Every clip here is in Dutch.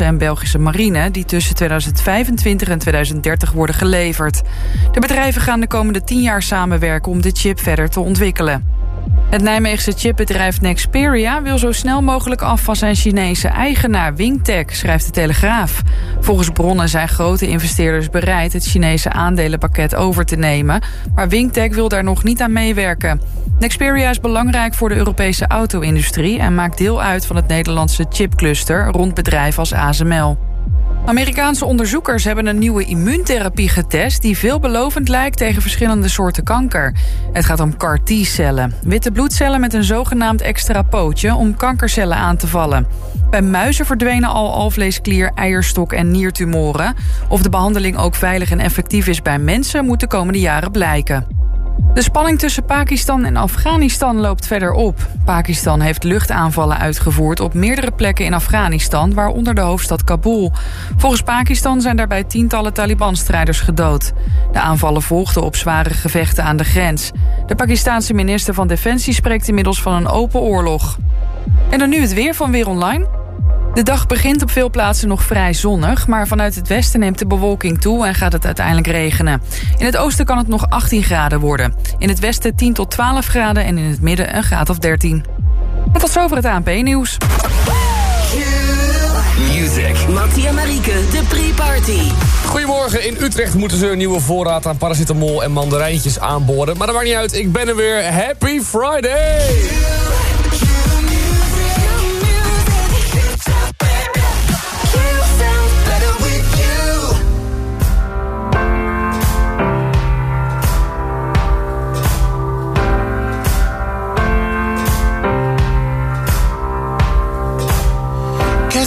en Belgische marine die tussen 2025 en 2030 worden geleverd. De bedrijven gaan de komende 10 jaar samenwerken om de chip verder te ontwikkelen. Het Nijmeegse chipbedrijf Nexperia wil zo snel mogelijk af van zijn Chinese eigenaar Wingtech, schrijft de Telegraaf. Volgens bronnen zijn grote investeerders bereid het Chinese aandelenpakket over te nemen, maar Wingtech wil daar nog niet aan meewerken. Nexperia is belangrijk voor de Europese auto-industrie en maakt deel uit van het Nederlandse chipcluster rond bedrijven als ASML. Amerikaanse onderzoekers hebben een nieuwe immuuntherapie getest... die veelbelovend lijkt tegen verschillende soorten kanker. Het gaat om CAR-T-cellen. Witte bloedcellen met een zogenaamd extra pootje... om kankercellen aan te vallen. Bij muizen verdwenen al alvleesklier, eierstok en niertumoren. Of de behandeling ook veilig en effectief is bij mensen... moet de komende jaren blijken. De spanning tussen Pakistan en Afghanistan loopt verder op. Pakistan heeft luchtaanvallen uitgevoerd op meerdere plekken in Afghanistan, waaronder de hoofdstad Kabul. Volgens Pakistan zijn daarbij tientallen Taliban-strijders gedood. De aanvallen volgden op zware gevechten aan de grens. De Pakistanse minister van Defensie spreekt inmiddels van een open oorlog. En dan nu het weer van Weer Online. De dag begint op veel plaatsen nog vrij zonnig... maar vanuit het westen neemt de bewolking toe en gaat het uiteindelijk regenen. In het oosten kan het nog 18 graden worden. In het westen 10 tot 12 graden en in het midden een graad of 13. En tot zover het ANP-nieuws. Music. Mattie en Marieke, de pre-party. Goedemorgen, in Utrecht moeten ze een nieuwe voorraad aan paracetamol en mandarijntjes aanboren. Maar dat maakt niet uit, ik ben er weer. Happy Friday!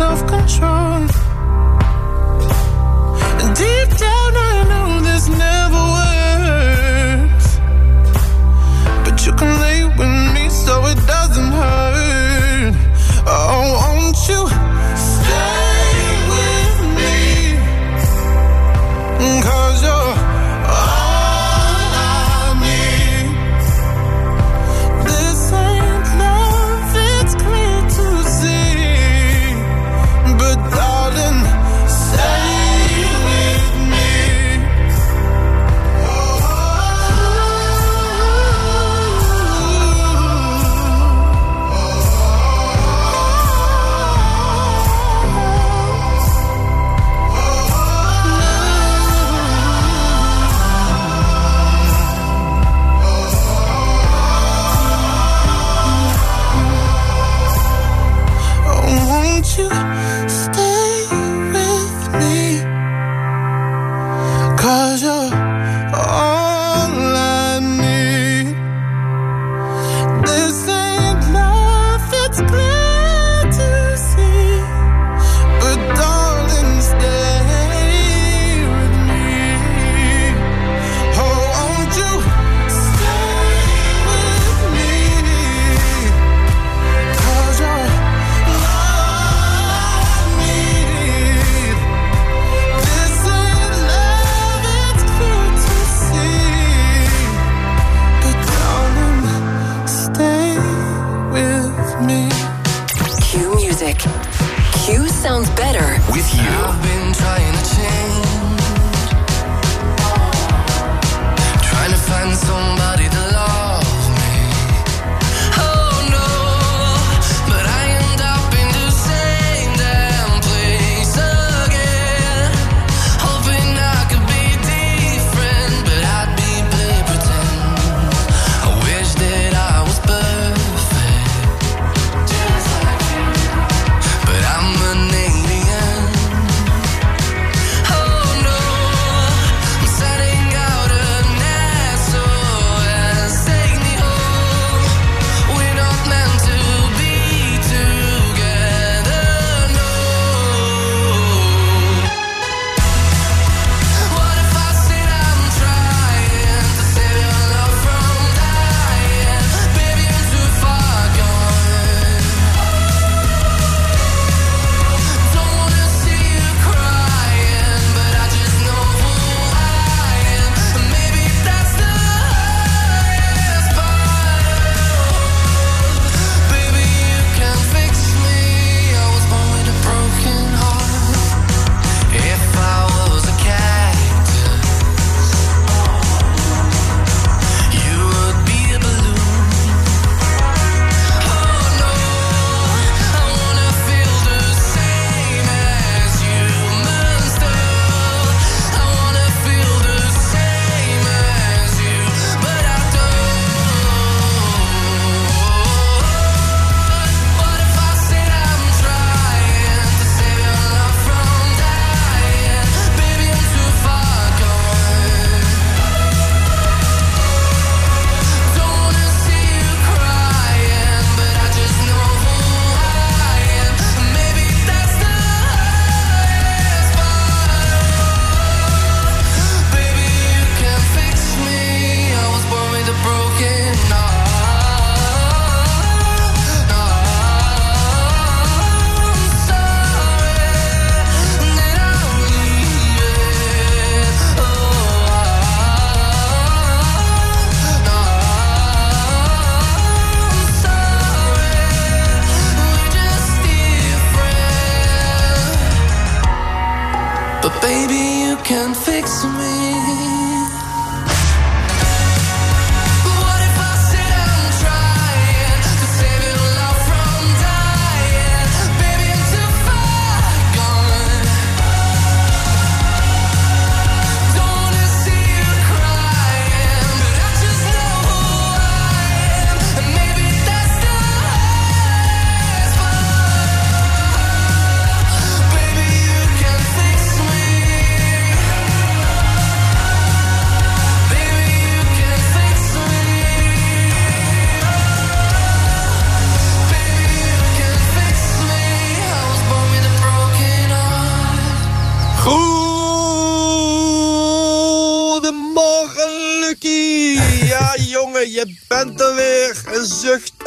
and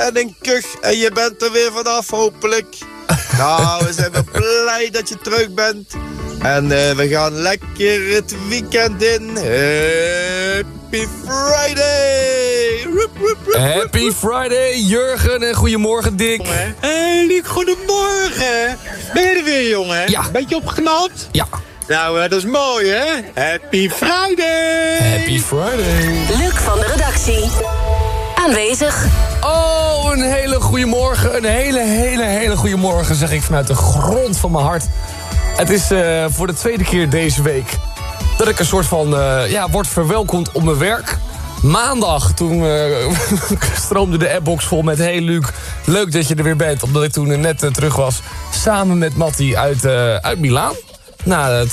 en een kuch. En je bent er weer vanaf, hopelijk. nou, we zijn wel blij dat je terug bent. En uh, we gaan lekker het weekend in. Happy Friday! Roep, roep, roep, Happy Friday, Jurgen. En goedemorgen, Dick. Hey, Liek, goedemorgen. Ben je er weer, jongen? Ja. Beetje opgeknapt? Ja. Nou, uh, dat is mooi, hè? Happy Friday! Happy Friday. Luc van de redactie. Aanwezig. Oh, een hele goede morgen. Een hele, hele, hele goede morgen, zeg ik vanuit de grond van mijn hart. Het is uh, voor de tweede keer deze week dat ik een soort van, uh, ja, word verwelkomd op mijn werk. Maandag, toen uh, stroomde de appbox vol met... Hey Luc, leuk dat je er weer bent. Omdat ik toen net terug was. Samen met Matti uit, uit Milaan. Na 2,5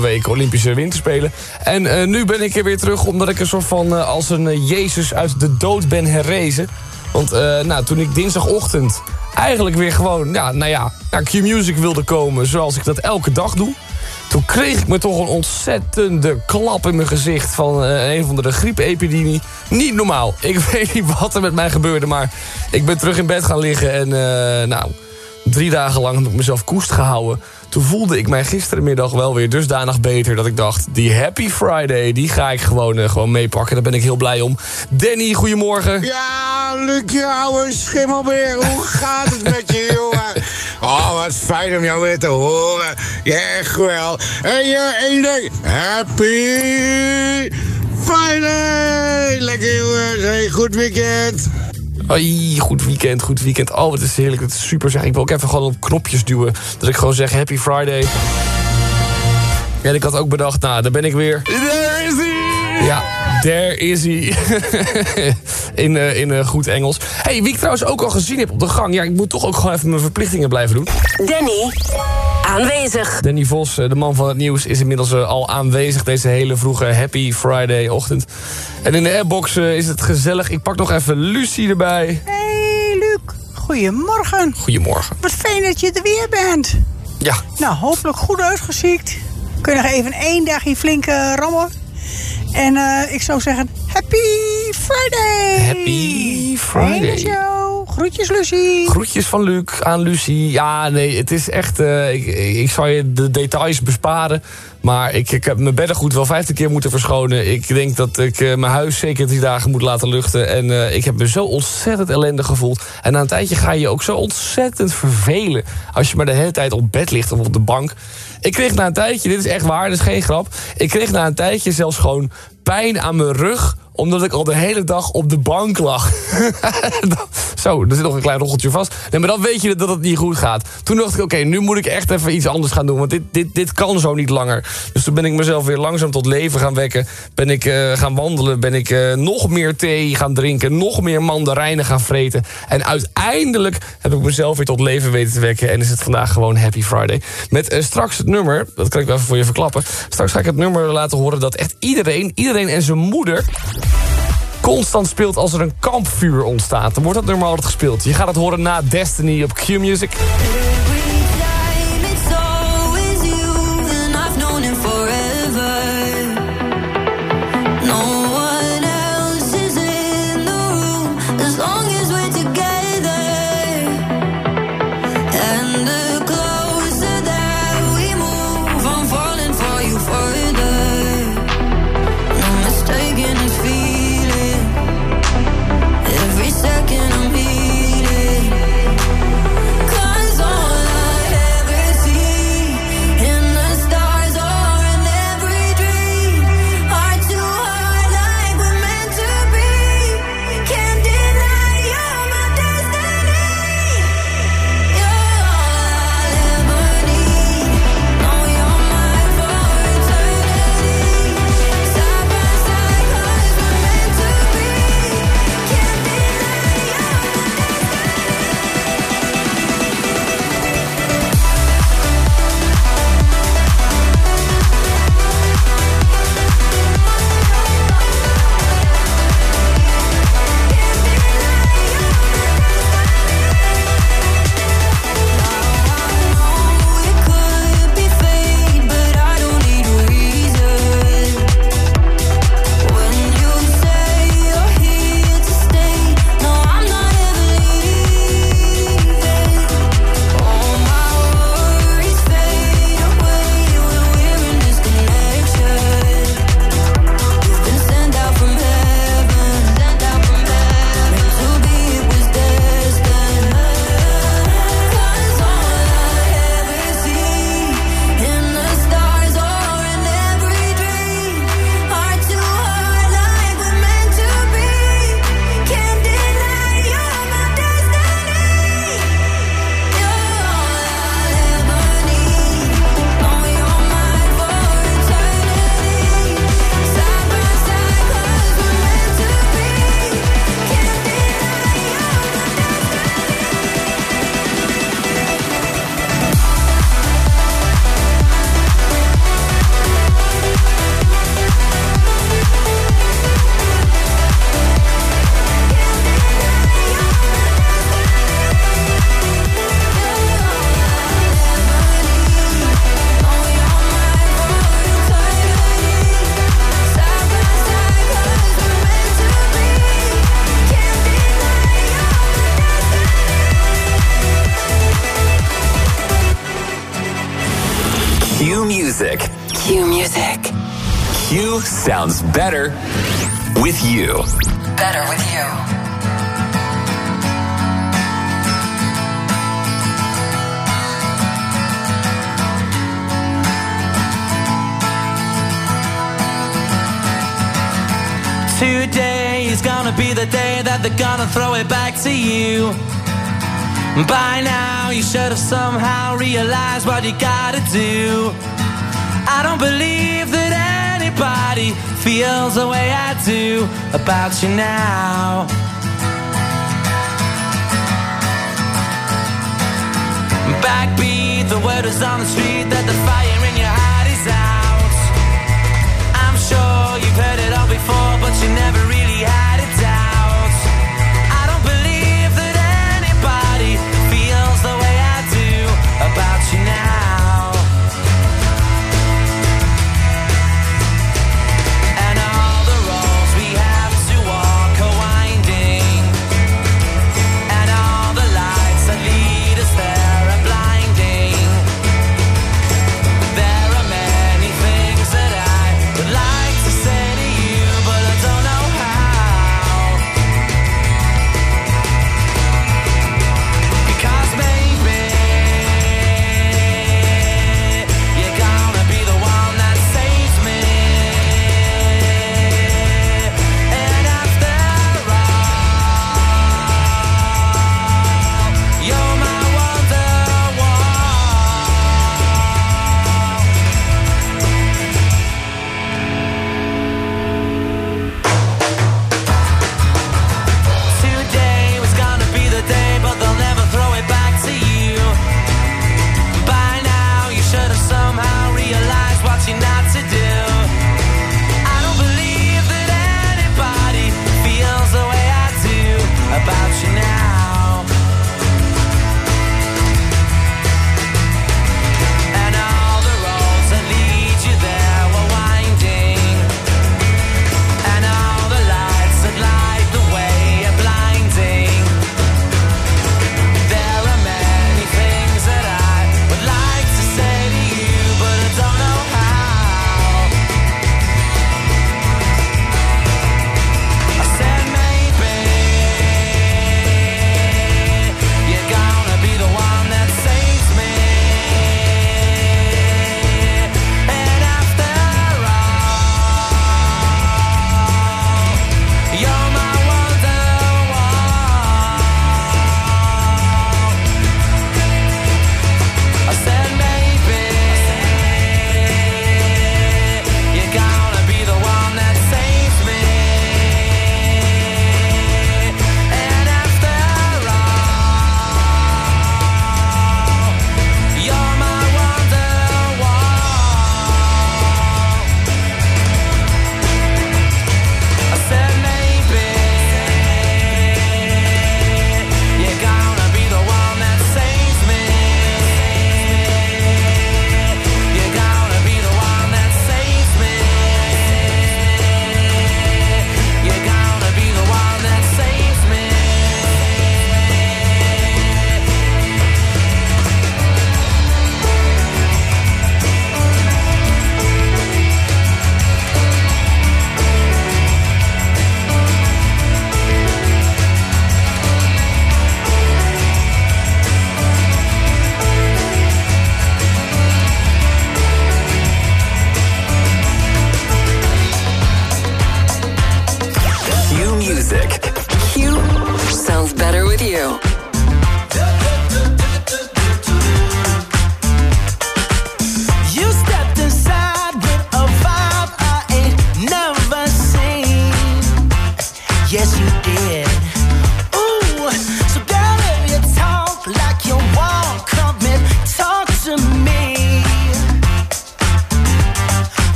weken Olympische Winterspelen. En nu ben ik er weer terug omdat ik een soort van als een Jezus uit de dood ben herrezen. Want nou, toen ik dinsdagochtend eigenlijk weer gewoon ja, nou ja, naar Q-Music wilde komen... zoals ik dat elke dag doe... Toen kreeg ik me toch een ontzettende klap in mijn gezicht van een van de griepepidemie. Niet normaal. Ik weet niet wat er met mij gebeurde, maar ik ben terug in bed gaan liggen en nou, drie dagen lang heb ik mezelf koest gehouden. Toen voelde ik mij gisterenmiddag wel weer dusdanig beter... dat ik dacht, die Happy Friday, die ga ik gewoon, uh, gewoon meepakken. Daar ben ik heel blij om. Danny, goedemorgen. Ja, Luc, ouwe schimmelbeer. Hoe gaat het met je, jongen? Oh, wat fijn om jou weer te horen. Ja, echt wel. En je één ding. Happy Friday. Lekker, jongens. Hey, goed weekend. Hoi, goed weekend, goed weekend. Oh, wat is heerlijk, het is super zeg. Ik wil ook even gewoon op knopjes duwen. Dat ik gewoon zeg Happy Friday. En ik had ook bedacht, nou, daar ben ik weer. There is he! Ja, there is he. in uh, in uh, goed Engels. hey, wie ik trouwens ook al gezien heb op de gang... ja, ik moet toch ook gewoon even mijn verplichtingen blijven doen. Danny, aanwezig. Danny Vos, de man van het nieuws, is inmiddels uh, al aanwezig... deze hele vroege Happy Friday-ochtend. En in de airbox is het gezellig. Ik pak nog even Lucie erbij. Hey, Luc. Goedemorgen. Goedemorgen. Wat fijn dat je er weer bent. Ja. Nou, hopelijk goed uitgeziekt. Kun je nog even één dagje flink uh, rammen. En uh, ik zou zeggen, Happy Friday! Happy Friday. Groetjes, Lucie. Groetjes van Luc aan Lucie. Ja, nee, het is echt... Uh, ik, ik zal je de details besparen. Maar ik, ik heb mijn beddengoed wel vijftig keer moeten verschonen. Ik denk dat ik uh, mijn huis zeker drie dagen moet laten luchten. En uh, ik heb me zo ontzettend ellendig gevoeld. En na een tijdje ga je je ook zo ontzettend vervelen... als je maar de hele tijd op bed ligt of op de bank. Ik kreeg na een tijdje, dit is echt waar, dit is geen grap... ik kreeg na een tijdje zelfs gewoon pijn aan mijn rug omdat ik al de hele dag op de bank lag. Zo, er zit nog een klein rocheltje vast. Nee, maar dan weet je dat het niet goed gaat. Toen dacht ik, oké, nu moet ik echt even iets anders gaan doen. Want dit, dit, dit kan zo niet langer. Dus toen ben ik mezelf weer langzaam tot leven gaan wekken. Ben ik uh, gaan wandelen. Ben ik uh, nog meer thee gaan drinken. Nog meer mandarijnen gaan vreten. En uiteindelijk heb ik mezelf weer tot leven weten te wekken. En is het vandaag gewoon Happy Friday. Met uh, straks het nummer, dat kan ik wel even voor je verklappen. Straks ga ik het nummer laten horen dat echt iedereen, iedereen en zijn moeder constant speelt als er een kampvuur ontstaat. Dan wordt dat altijd gespeeld. Je gaat het horen na Destiny op Q-Music. you. about you now. Backbeat, the word is on the street that the fire in your heart is out. I'm sure you've heard it all before, but you never really have.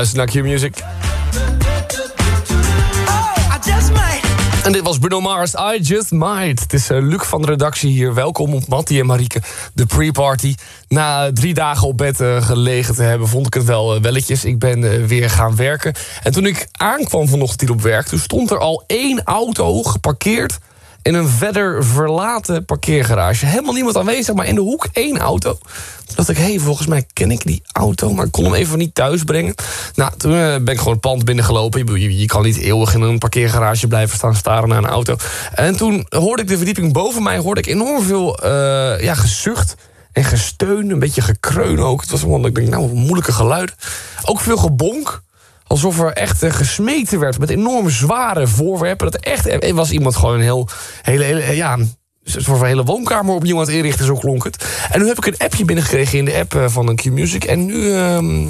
Luistert naar Q-Music. oh. En dit was Bruno Mars, I Just Might. Het is eh, Luc van de redactie hier. Welkom op Mattie en Marieke, de pre-party. Na eh, drie dagen op bed eh, gelegen te hebben, vond ik het wel welletjes. Ik ben weer gaan werken. En toen ik aankwam vanochtend hier op werk... toen stond er al één auto geparkeerd... in een verder verlaten parkeergarage. Helemaal niemand aanwezig, maar in de hoek één auto. Toen dacht ik, hé, hey, volgens mij ken ik die auto... maar ik kon hem even niet thuis brengen. Nou, toen eh, ben ik gewoon het pand binnengelopen. Je, je, kan niet eeuwig in een parkeergarage blijven staan staren naar een auto. En toen hoorde ik de verdieping boven mij... hoorde ik enorm veel eh, ja, gezucht en gesteun, een beetje gekreun ook. Het was gewoon, ik denk, nou, moeilijke geluiden. Ook veel gebonk. Alsof er echt eh, gesmeten werd met enorm zware voorwerpen. Dat echt, er was iemand gewoon een heel, hele, hele, ja, een soort van hele woonkamer opnieuw aan het inrichten, zo klonk het. En nu heb ik een appje binnengekregen in de app eh, van een Q-Music. En nu ehm,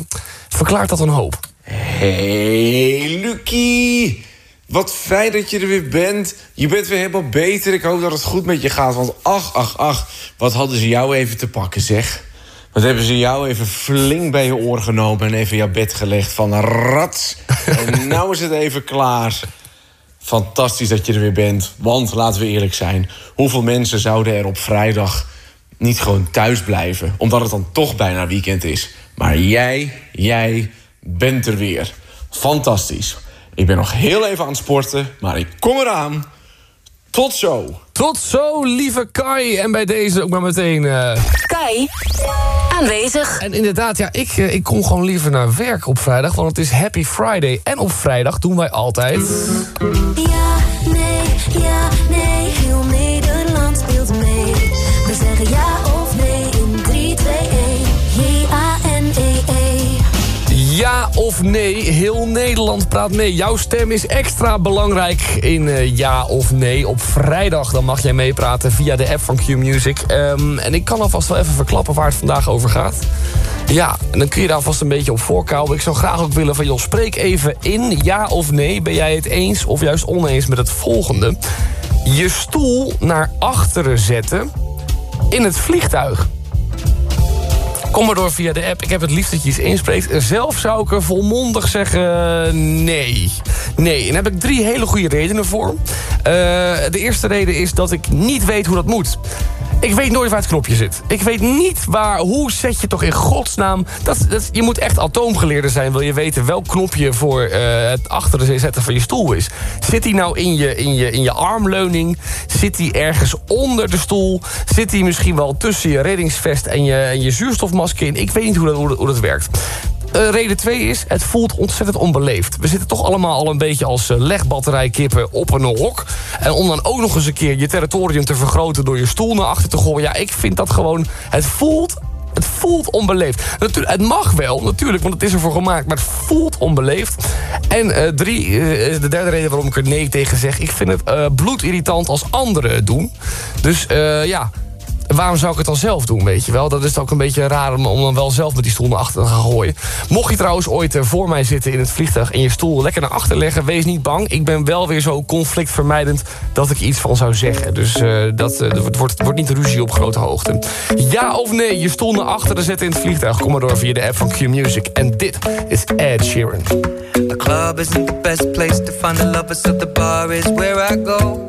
verklaart dat een hoop. Hey, Lucie. Wat fijn dat je er weer bent. Je bent weer helemaal beter. Ik hoop dat het goed met je gaat. Want ach, ach, ach. Wat hadden ze jou even te pakken, zeg. Wat hebben ze jou even flink bij je oor genomen... en even jouw bed gelegd van rat. en nou is het even klaar. Fantastisch dat je er weer bent. Want, laten we eerlijk zijn... hoeveel mensen zouden er op vrijdag niet gewoon thuis blijven... omdat het dan toch bijna weekend is. Maar jij, jij bent er weer. Fantastisch. Ik ben nog heel even aan het sporten, maar ik kom eraan. Tot zo. Tot zo, lieve Kai. En bij deze ook maar meteen... eh, Kai, aanwezig. En inderdaad, ja, ik, eh, ik kom gewoon liever naar werk op vrijdag... want het is Happy Friday. En op vrijdag doen wij altijd... Ja, nee, ja, nee, of nee, heel Nederland praat mee. Jouw stem is extra belangrijk in eh, ja of nee. Op vrijdag dan mag jij meepraten via de app van Q-Music. Ehm, en ik kan alvast wel even verklappen waar het vandaag over gaat. Ja, en dan kun je daar alvast een beetje op voorkouwen. Ik zou graag ook willen van, joh, spreek even in, ja of nee. Ben jij het eens of juist oneens met het volgende? Je stoel naar achteren zetten in het vliegtuig. Kom maar door via de app. Ik heb het liefst dat je iets inspreekt. Zelf zou ik er volmondig zeggen nee. Nee, en daar heb ik drie hele goede redenen voor. Eh, de eerste reden is dat ik niet weet hoe dat moet. Ik weet nooit waar het knopje zit. Ik weet niet waar, hoe zet je toch in godsnaam... Dat, dat, je moet echt atoomgeleerde zijn, wil je weten welk knopje voor eh, het achteren zetten van je stoel is. Zit die nou in je, in, je, in je armleuning? Zit die ergens onder de stoel? Zit die misschien wel tussen je reddingsvest en je, en je zuurstofmasker in? Ik weet niet hoe dat, hoe dat, hoe dat werkt. Eh, reden 2 is, het voelt ontzettend onbeleefd. We zitten toch allemaal al een beetje als uh, legbatterijkippen op een hok. En om dan ook nog eens een keer je territorium te vergroten... door je stoel naar achter te gooien. Ja, ik vind dat gewoon... Het voelt het voelt onbeleefd. Natuurlijk, het mag wel, natuurlijk, want het is ervoor gemaakt. Maar het voelt onbeleefd. En uh, drie de derde reden waarom ik er nee tegen zeg. Ik vind het uh, bloedirritant als anderen het doen. Dus uh, waarom zou ik het dan zelf doen, weet je wel? Dat is ook een beetje raar om, dan wel zelf met die stoel naar achter te gaan gooien. Mocht je trouwens ooit uh, voor mij zitten in het vliegtuig... en je stoel lekker naar achter leggen, wees niet bang. Ik ben wel weer zo conflictvermijdend dat ik iets van zou zeggen. Dus uh, dat het wordt, wordt niet ruzie op grote hoogte. Ja of nee, je stoel naar achteren zetten in het vliegtuig. Kom maar door via de app van Q-Music. En dit is Ed Sheeran. The club isn't the best place to find the lovers, so the bar is where I go.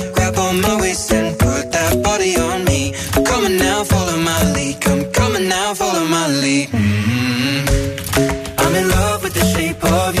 Love with the shape of you.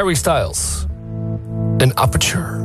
Harry Styles. Een aperture.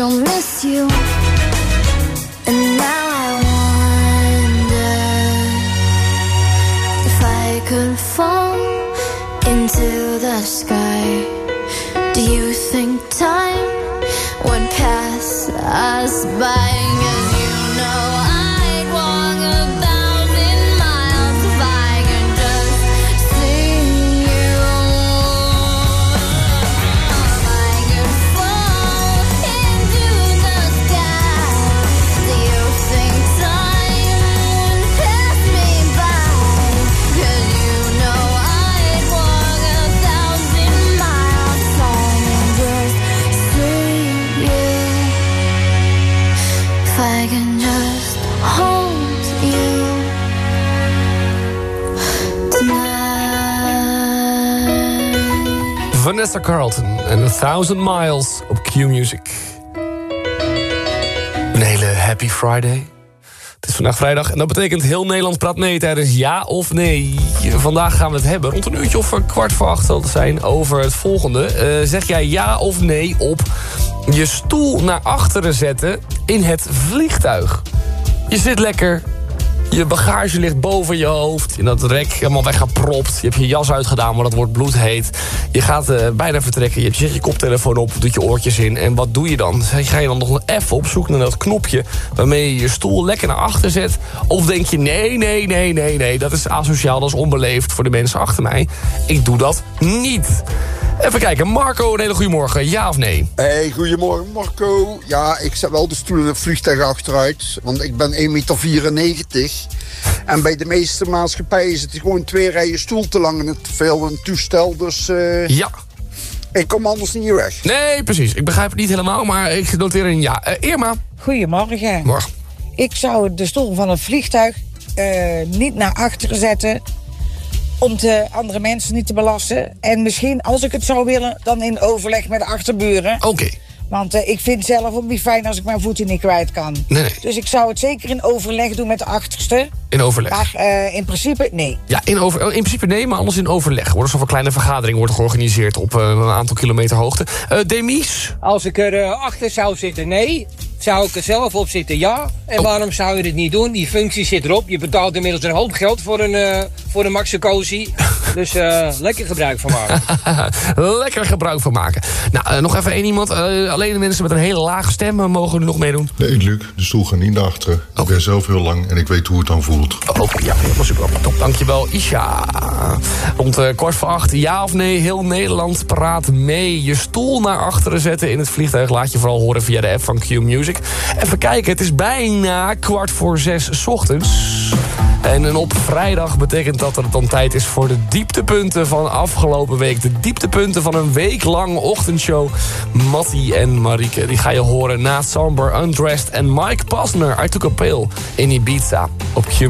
And I still miss you. En A Thousand Miles op Q-Music. Een hele happy Friday. Het is vandaag vrijdag en dat betekent heel Nederland praat mee tijdens ja of nee. Vandaag gaan we het hebben, rond een uurtje of een kwart voor acht zal het zijn, over het volgende. Eh, zeg jij ja of nee op je stoel naar achteren zetten in het vliegtuig? Je zit lekker, je bagage ligt boven je hoofd. In dat rek helemaal weggepropt. Je hebt je jas uitgedaan, maar dat wordt bloedheet. Je gaat eh, bijna vertrekken. Je zet je koptelefoon op, doet je oortjes in. En wat doe je dan? Ga je dan nog even op zoek naar dat knopje... waarmee je je stoel lekker naar achter zet? Of denk je, nee, nee, nee, nee, nee... dat is asociaal, dat is onbeleefd voor de mensen achter mij. Ik doe dat niet. Even kijken, Marco, een hele goede morgen. Ja of nee? Hey, goedemorgen Marco. Ja, ik zet wel de stoel in het vliegtuig achteruit. Want ik ben 1,94 meter. En bij de meeste maatschappijen is het gewoon twee rijen stoel te lang in het veel een toestel. Dus eh, Ja. ik kom anders niet weg. Nee, precies. Ik begrijp het niet helemaal, maar ik noteer een ja. Eh, Irma? Goedemorgen. Morgen. Ik zou de stoel van het vliegtuig eh, niet naar achteren zetten. Om de andere mensen niet te belasten. En misschien, als ik het zou willen, dan in overleg met de achterburen. Oké. Want eh, ik vind zelf ook niet fijn als ik mijn voeten niet kwijt kan. Nee, nee. Dus ik zou het zeker in overleg doen met de achterste. In overleg. Maar eh, in principe, nee. Ja, in, over, in principe nee, maar anders in overleg. Er worden zoveel kleine vergaderingen worden georganiseerd op eh, een aantal kilometer hoogte. Eh Demies? Als ik er achter zou zitten, nee. Zou ik er zelf op zitten, ja. En waarom zou je dit niet doen? Die functie zit erop. Je betaalt inmiddels een hoop geld voor een, eh voor een Maxicosi. Dus eh, lekker gebruik van maken. Lekker gebruik van maken. Nou, eh, nog even één iemand. Eh, alleen de mensen met een hele lage stem mogen nu nog meedoen. Nee, Luc, de stoel gaat niet naar achteren. Ik ben zelf heel lang en ik weet hoe het dan voelt. Oké, ja, helemaal super. Top, dankjewel, Isha. Rond eh, kwart voor acht, ja of nee, heel Nederland praat mee. Je stoel naar achteren zetten in het vliegtuig. Laat je vooral horen via de app van Q Music. Even kijken, het is bijna kwart voor zes ochtends. En op vrijdag betekent dat er dan tijd is voor de dieptepunten van afgelopen week. De dieptepunten van een week lang ochtendshow. Mattie en Marieke, die ga je horen na Samber, Undressed en Mike Pasner. I Took a Pill in Ibiza op Q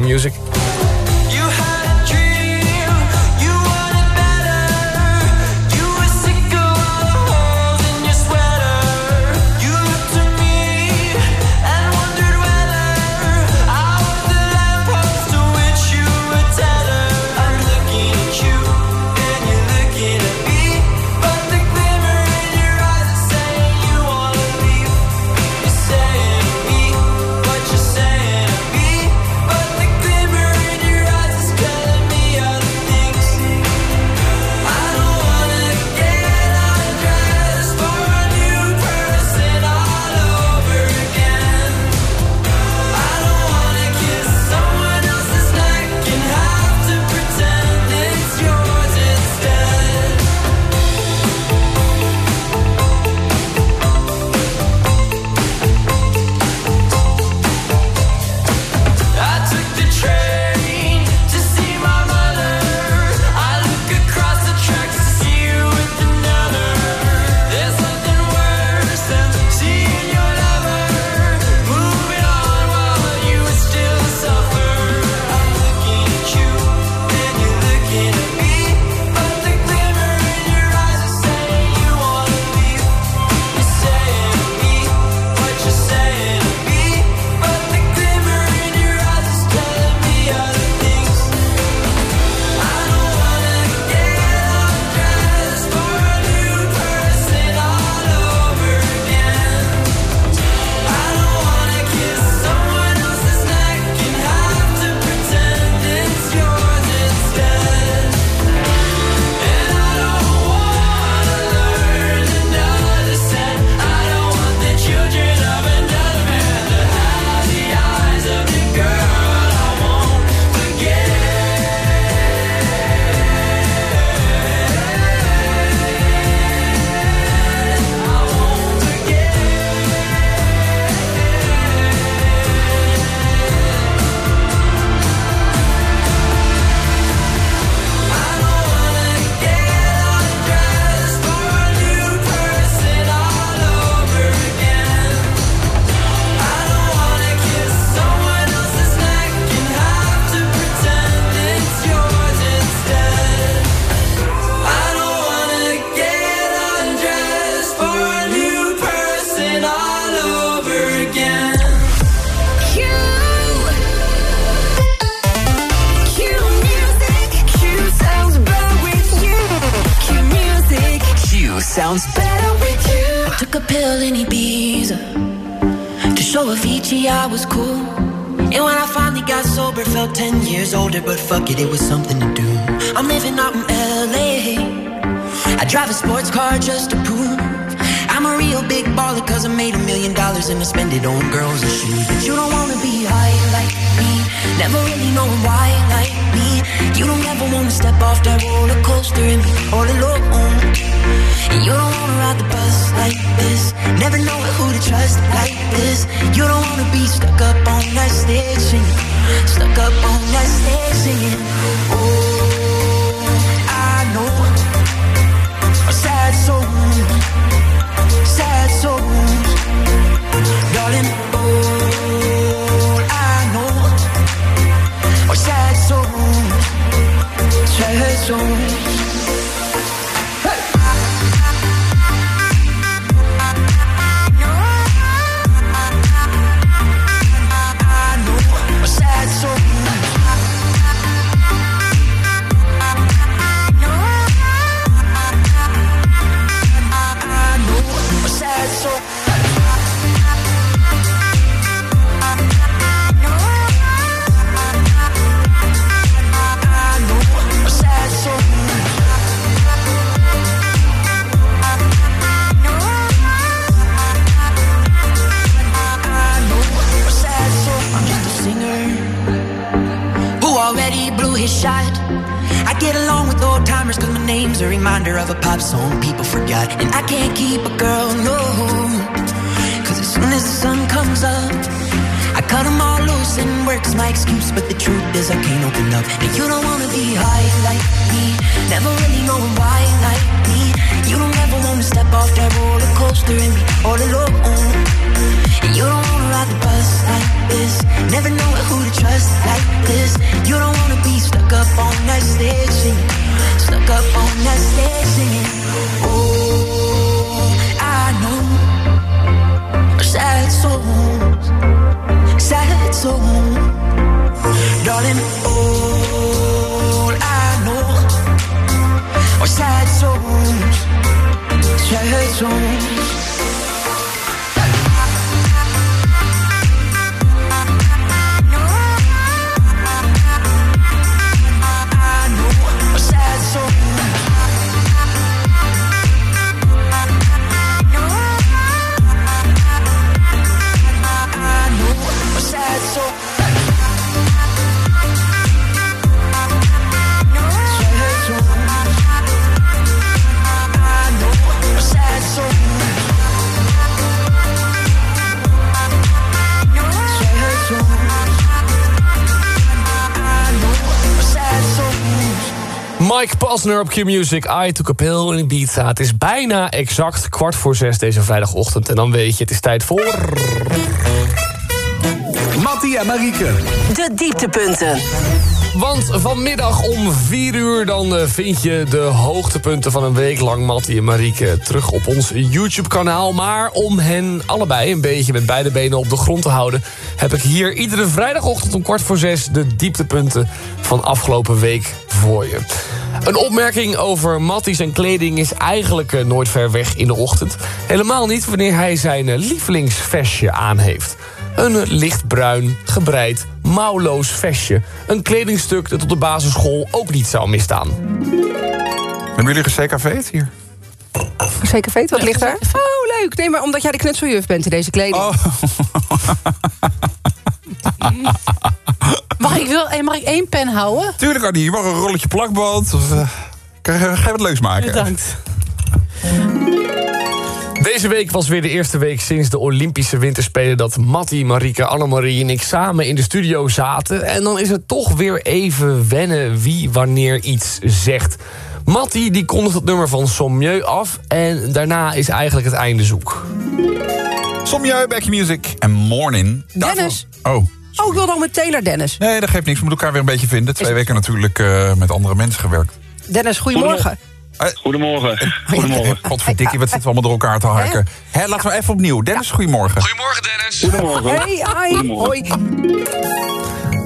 Pasner op Q-Music. I took a pill in Ibiza. Het is bijna exact kwart voor zes deze vrijdagochtend. En dan weet je, het is tijd voor... Mattie en Marieke. De dieptepunten. Want vanmiddag om 4 uur dan eh, vind je de hoogtepunten van een week lang Mattie en Marieke terug op ons YouTube-kanaal. Maar om hen allebei een beetje met beide benen op de grond te houden... heb ik hier iedere vrijdagochtend om kwart voor zes de dieptepunten van afgelopen week voor je. Een opmerking over Mattie zijn kleding is eigenlijk eh, nooit ver weg in de ochtend. Helemaal niet wanneer hij zijn eh, lievelingsvestje aan heeft. Een eh, lichtbruin, gebreid, mouwloos vestje. Een kledingstuk dat op de basisschool ook niet zou misstaan. Hebben jullie een CKV hier? Weet, wat ligt daar? Oh, leuk. Nee, maar omdat jij de knutseljuf bent in deze kleding. Oh. Mag ik, wil, eh, mag ik één pen houden? Tuurlijk, Annie. Je mag een rolletje plakband. Of, eh, ga, je- ga je wat leuks maken? Bedankt. Deze week was weer de eerste week sinds de Olympische Winterspelen... dat Mattie, Marike, Annemarie en ik samen in de studio zaten. En dan is het toch weer even wennen wie wanneer iets zegt. Mattie die kondigt het nummer van Sommieu af... en daarna is eigenlijk het einde zoek. Somjeu, Back Music en Morning. Dennis. Oh. Oh, ik wil nog met Taylor, Dennis. Nee, dat geeft niks. We moeten elkaar weer een beetje vinden. Twee weken natuurlijk eh, met andere mensen gewerkt. Dennis, goedemorgen. Goedemorgen. Goedemorgen. Godverdikkie, wat zitten we allemaal door elkaar te harken. Hè, laten we even opnieuw. Dennis, goedemorgen. Goedemorgen, Dennis. Goedemorgen. Hey, hi, hoi.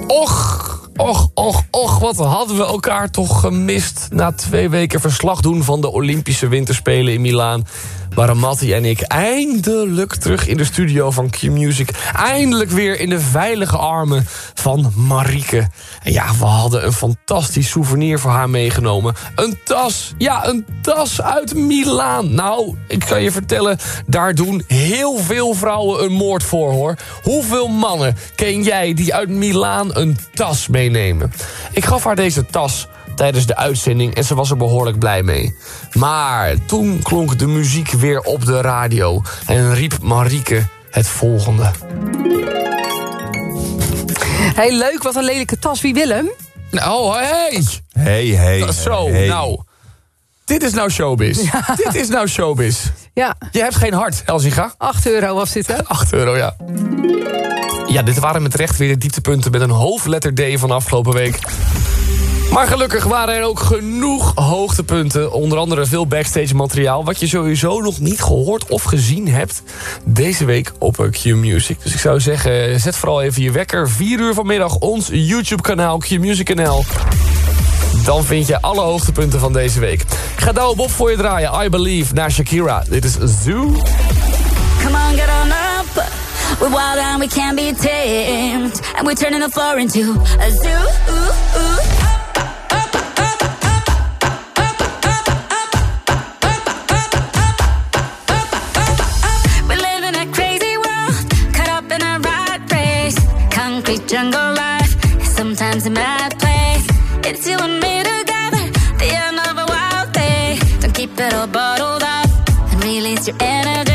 Och, Och, och, och, wat hadden we elkaar toch gemist... na twee weken verslag doen van de Olympische Winterspelen in Milaan... waren Mattie en ik eindelijk terug in de studio van Q-Music. Eindelijk weer in de veilige armen van Marieke. En ja, we hadden een fantastisch souvenir voor haar meegenomen. Een tas, ja, een tas uit Milaan. Nou, ik kan je vertellen, daar doen heel veel vrouwen een moord voor, hoor. Hoeveel mannen ken jij die uit Milaan een tas meenemen? Ik gaf haar deze tas tijdens de uitzending en ze was er behoorlijk blij mee. Maar toen klonk de muziek weer op de radio en riep Marieke het volgende. Hey, leuk, wat een lelijke tas. Wie wil hem? Nou, hey! Hey, hey. Dat- Zo, hey. nou. Dit is nou showbiz. Dit is nou showbiz. Ja. Je hebt geen hart, Elziga. 8 euro was dit, hè? 8 euro, ja. Ja, dit waren met recht weer de dieptepunten met een hoofdletter D van afgelopen week. Maar gelukkig waren er ook genoeg hoogtepunten. Onder andere veel backstage materiaal... wat je sowieso nog niet gehoord of gezien hebt... deze week op eh, Q-Music. Dus ik zou zeggen, zet vooral even je wekker. 4 uur vanmiddag ons YouTube-kanaal, Q-Music NL. Dan vind je alle hoogtepunten van deze week. Ik ga Douwe Bob voor je draaien. I Believe naar Shakira. Dit is Zoo. Come on, get on up. We're wild and we can't be tamed. And we're turning the floor into a zoo. Concrete jungle life, sometimes a mad place. It's you and me together, the end of a wild day. Don't keep it all bottled up and release your energy.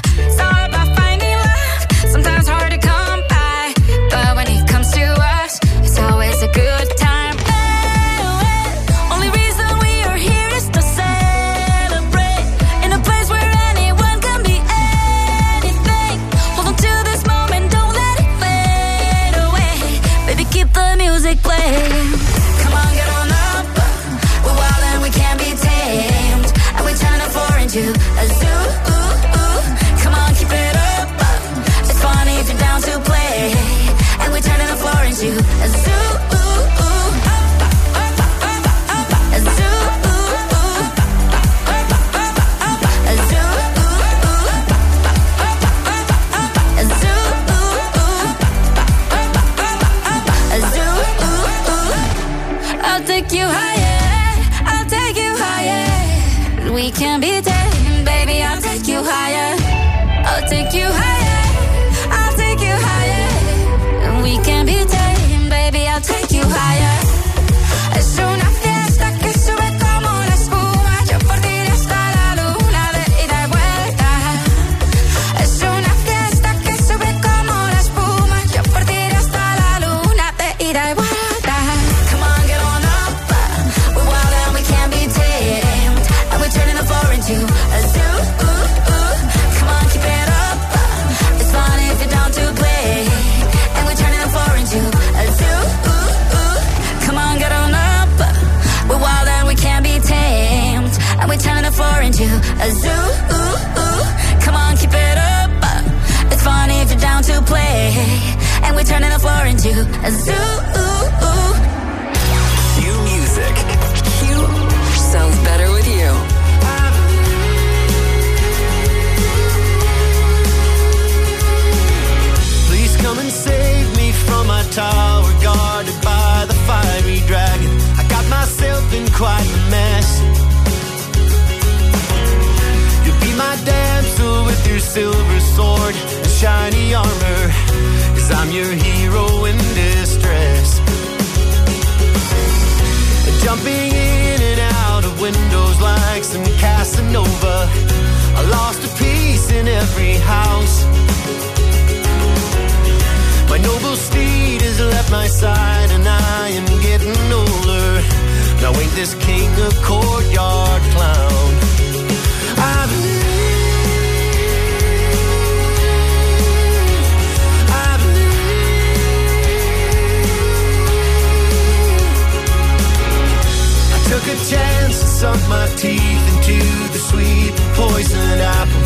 My teeth into the sweet poisoned apple,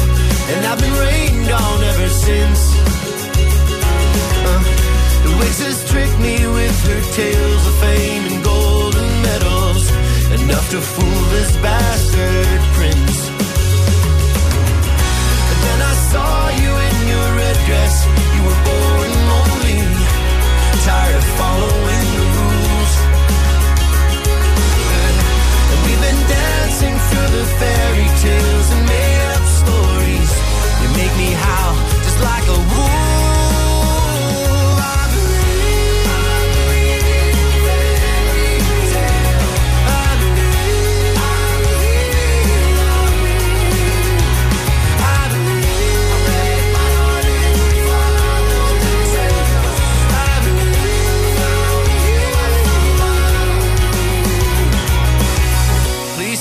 and I've been rained on ever since. Uh, the witch has tricked me with her tales of fame and golden medals, enough to fool this bastard prince. And then I saw you in your red dress. You were born fairy tales and made up stories. You make me howl just like a wolf.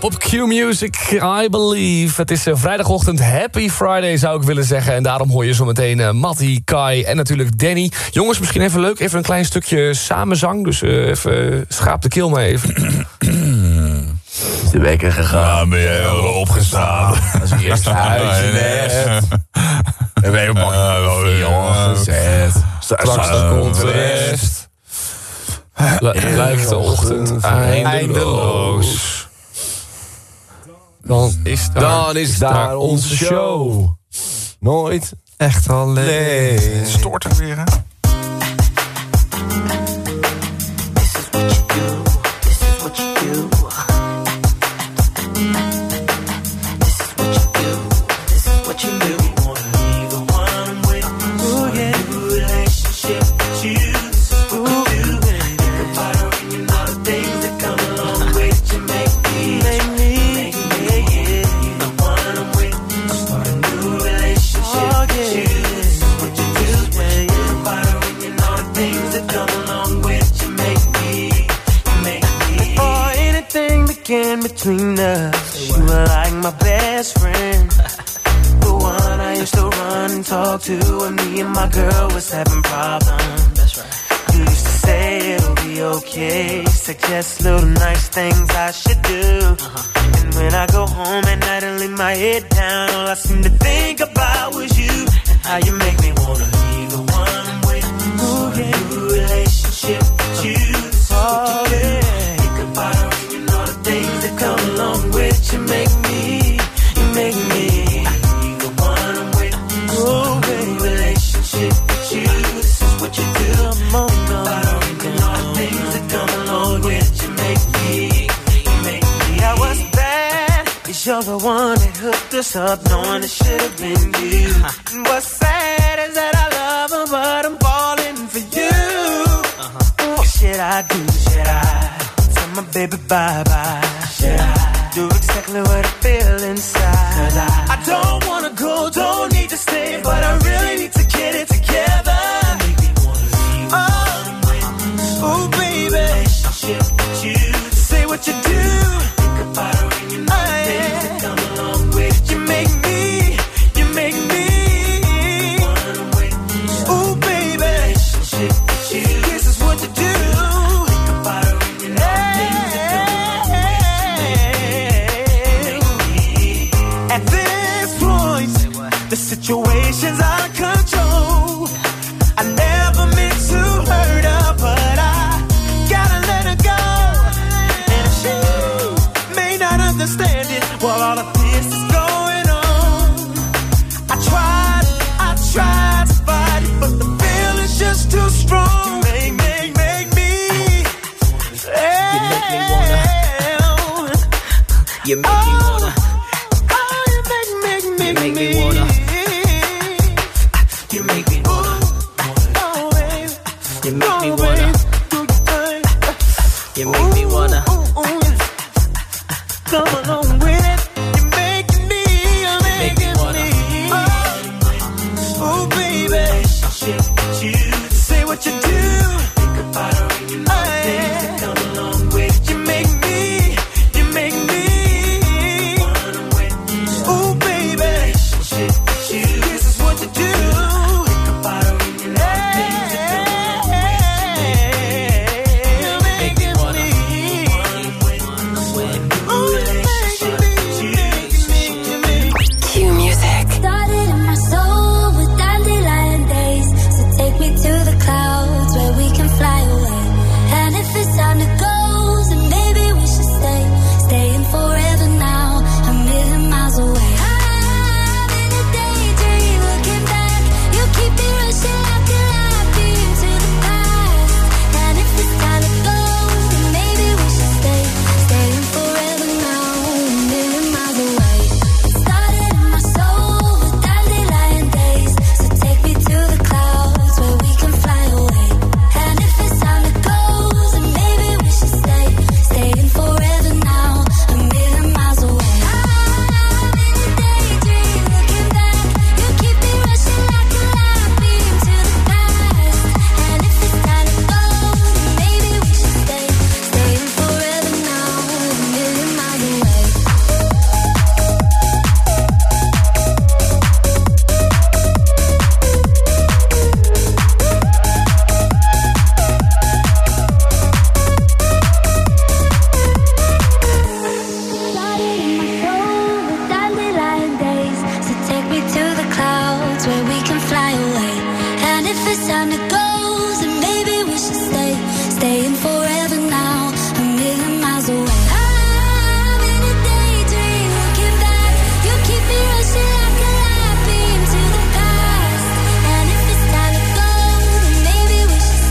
Bob op Q Music, I believe. Het is eh, vrijdagochtend, happy Friday zou ik willen zeggen. En daarom hoor je zometeen eh Matty, Kai en natuurlijk Danny. Jongens, misschien even leuk, even een klein stukje samenzang. Dus eh, even schaap de keel maar even. Is de wekker gegaan? ben jij wel opgestaan? Als je eerst huisje nest. En ben je op jongen gezet. Straks komt de rest. Lijkt de ochtend eindeloos. Dan is daar, Dan is daar onze show. Nooit Echt alleen. Stoort er weer, hè? My best friend. The one I used to run and talk to when me and my girl was having problems. That's right. You used to say it'll be okay. Suggest little nice things I should do. Uh-huh. And when I go home at night and lay my head down, all I seem to think about was you and how you make me wanna be the one I'm with. Ooh, yeah. New relationship with you. Is what you're the one I'm with relationship choose. What you do the most I don't even know the things that come alone that you make me you make me I was bad You sure the one it hooked us up, knowing it should have been you. and what's sad is that I love her, but I'm falling for you. What should I do? Should I tell my baby bye bye? Should I do exactly what I feel inside? Cause I, I don't wanna go, don't need to stay, but I really need to get it together. Oh, oh baby, say what you do.